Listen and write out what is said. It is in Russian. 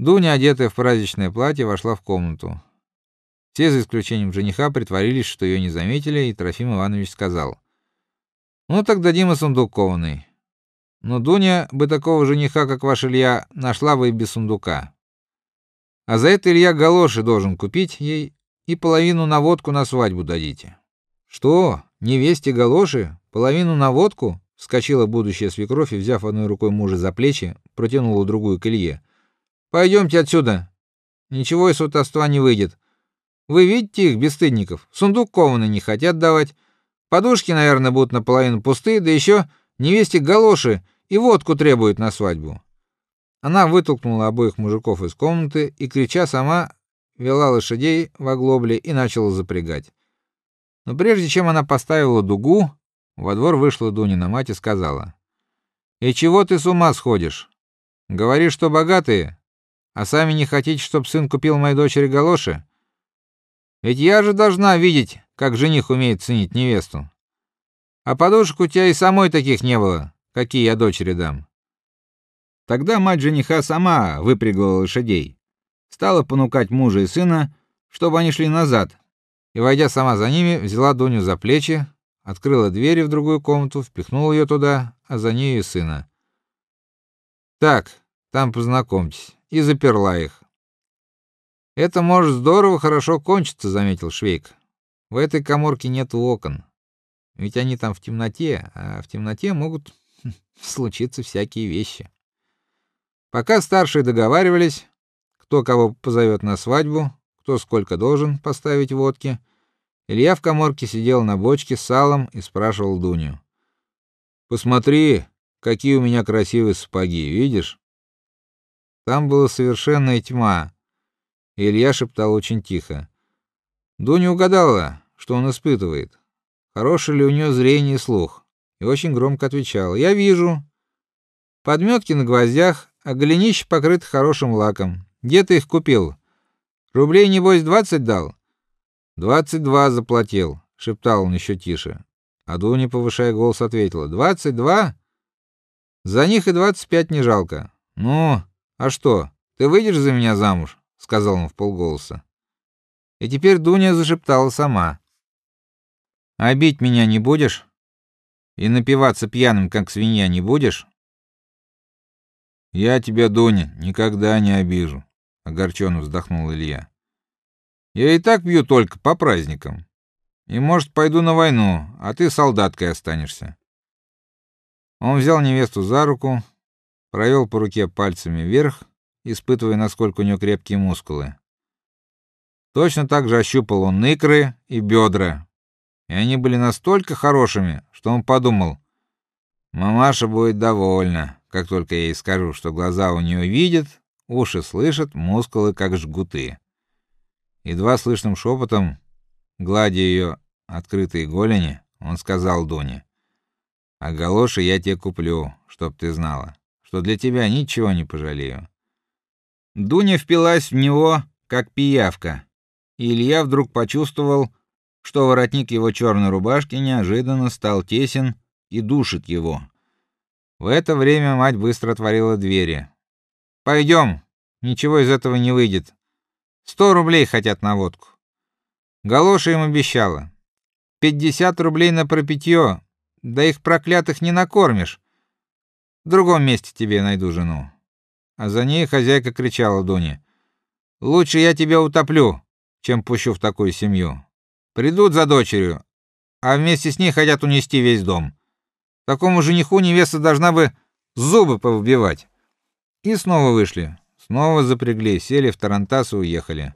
Дуня, одетая в праздничное платье, вошла в комнату. Все, за исключением жениха, притворились, что ее не заметили, и Трофим Иванович сказал: "Ну так дадим и сундук кованый. Но Дуня бы такого жениха, как ваш Илья, нашла бы и без сундука. А за это Илья галоши должен купить ей и половину на водку на свадьбу дадите". Что? Невесте галоши, половину на водку? Вскочила будущая свекровь и, взяв одной рукой мужа за плечи, протянула другую к Илье. Пойдемте отсюда. Ничего из сватовства не выйдет. Вы видите их, бесстыдников? Сундук кованый не хотят давать. Подушки, наверное, будут наполовину пустые, да еще невесте галоши и водку требуют на свадьбу. Она вытолкнула обоих мужиков из комнаты и крича сама вела лошадей в оглобле и начала запрягать. Но прежде чем она поставила дугу, во двор вышла Дунина мать и сказала: "И чего ты с ума сходишь? Говоришь, что богатые, а сами не хотите, чтобы сын купил моей дочери галоши?" Ведь я же должна видеть, как жених умеет ценить невесту. А подушек у тебя и самой таких не было, какие я дочери дам. Тогда мать жениха сама выпрягла лошадей, стала понукать мужа и сына, чтобы они шли назад, и войдя сама за ними, взяла Дуню за плечи, открыла двери в другую комнату, впихнула ее туда, а за ней и сына. Так, там познакомьтесь, и заперла их. Это может здорово хорошо кончиться, заметил Швейк. В этой каморке нет окон. Ведь они там в темноте, а в темноте могут случиться всякие вещи. Пока старшие договаривались, кто кого позовет на свадьбу, кто сколько должен поставить водки, Илья в каморке сидел на бочке с салом и спрашивал Дуню: "Посмотри, какие у меня красивые сапоги, видишь?" Там была совершенная тьма, Илья шептал очень тихо. Дуня угадала, что он испытывает. Хорошее ли у нее зрение и слух, и очень громко отвечала: "Я вижу. Подметки на гвоздях, а голенище покрыто хорошим лаком. Где ты их купил? Рублей небось двадцать дал?" «Двадцать два заплатил", шептал он еще тише. А Дуня, повышая голос, ответила: «Двадцать два? За них и двадцать пять не жалко. Ну, а что? Ты выйдешь за меня замуж?" сказал он вполголоса. И теперь Дуня зашептала сама. "А бить меня не будешь? И напиваться пьяным, как свинья, не будешь?" "Я тебя, Дуня, никогда не обижу", огорченно вздохнул Илья. "Я и так бью только по праздникам. И, может, пойду на войну, а ты солдаткой останешься". Он взял невесту за руку, провел по руке пальцами вверх испытывая, насколько у нее крепкие мускулы. Точно так же ощупал он икры и бедра, и они были настолько хорошими, что он подумал: мамаша будет довольна, как только я ей скажу, что глаза у нее видят, уши слышат, мускулы как жгуты. Едва слышным шепотом, гладя ее открытые голени, он сказал Дуне: "А галоши я тебе куплю, чтоб ты знала, что для тебя ничего не пожалею". Дуня впилась в него, как пиявка. И Илья вдруг почувствовал, что воротник его черной рубашки неожиданно стал тесен и душит его. В это время мать быстро отворила двери. Пойдем, ничего из этого не выйдет. Сто рублей хотят на водку. Галоша им обещала. Пятьдесят рублей на пропитье, да их проклятых не накормишь. В другом месте тебе найду жену а за ней хозяйка кричала Дуне: "Лучше я тебя утоплю, чем пущу в такую семью. Придут за дочерью, а вместе с ней хотят унести весь дом. Такому жениху невеста должна бы зубы повыбивать". И снова вышли, снова запрягли, сели в тарантас и уехали.